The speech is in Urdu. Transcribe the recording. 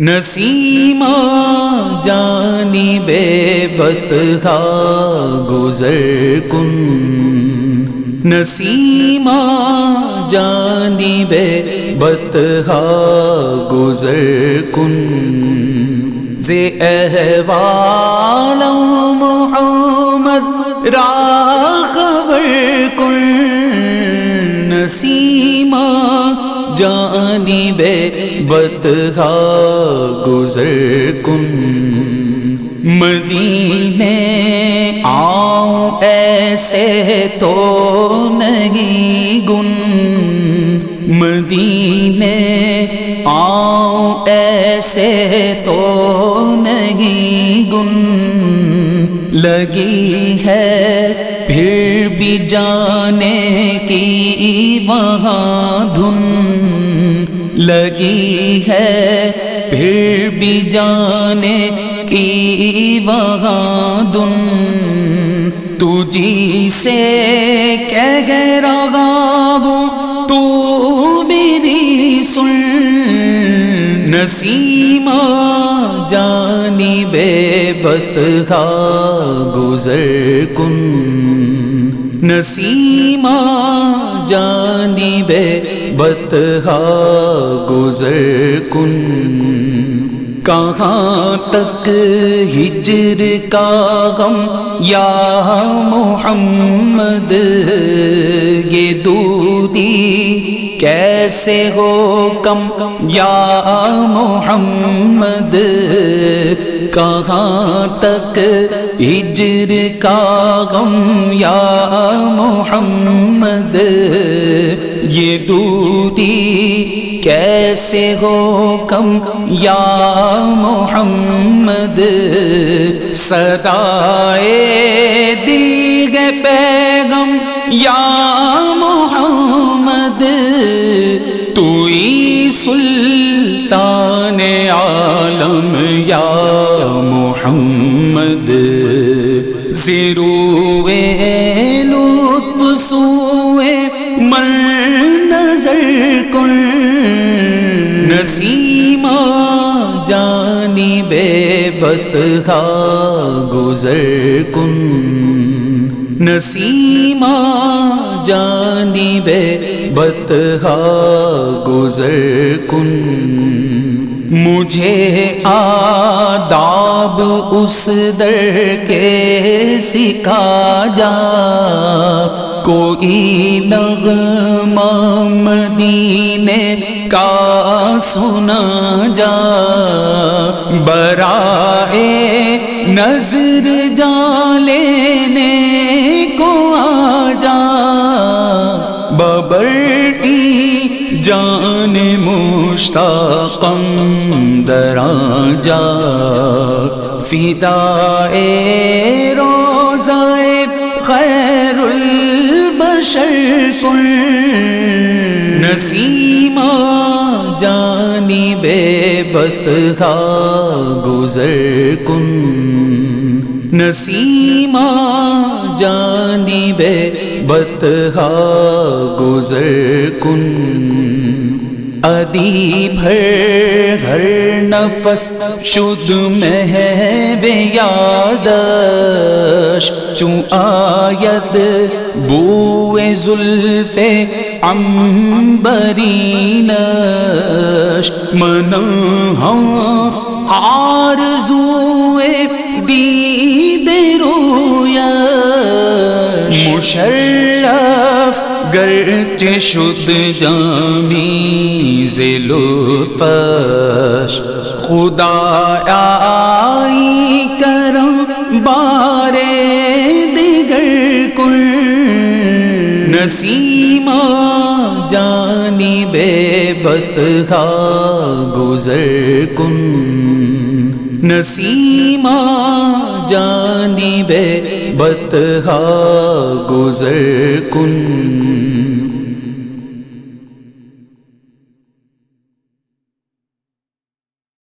نسیمہ جانی بے بتخا گزر کن۔ نسیمہ جانی بے بتخا گزر کن۔ زے احوال محمد را خبر کن۔ نسیمہ جانی بے بدخا گزر کن۔ مدینے آؤں ایسے تو نہیں گن۔ مدینے آؤں ایسے تو نہیں گن۔ لگی ہے پھر بھی جانے کی وہاں دھن۔ لگی ہے۔ پھر بھی جانے کی وہاں دن۔ تجھی سے کہہ گہ رگا تو میری سن۔ نسیمہ جانی بے بتخا گزر کن۔ نسیمہ جانی بے گزر کن۔ کہاں تک ہجر کا غم، یا محمد، یہ دودی کیسے ہو کم؟ یا محمد، کہاں تک ہجر کا غم یا محمد، یہ دوری کیسے ہو کم یا محمد؟ سدائے دل گے پیغم یا محمد؟ سلطان عالم یا محمد؟ زیرو لطف سوئے من نظر کن نسیمہ جانی بے بتخا گزر کن نسیمہ جانی بے بتخا گزر کن مجھے آداب اس در کے سکھا جا۔ کوئی نغمہ مدینے کا سنا جا۔ برائے نظر جا مشتاقم درا جا فدا روزہ خیر البشر کن نسیمہ جانی بے بتخا گزر کن۔ نسیمہ جانی بے بتخا گزر کن۔ ادی بھر ہر نفس شد میں یادش، چوں آید بوئے زلف عمبرینش من ہم آ مشرف گرچ شد جامی لطفش خدا آئی کرم بارے دیگر کن نسیمہ جانی بے بتخا گزر کن۔ نسیمہ جانب بتہا گزر کن